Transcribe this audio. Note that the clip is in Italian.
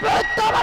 brutto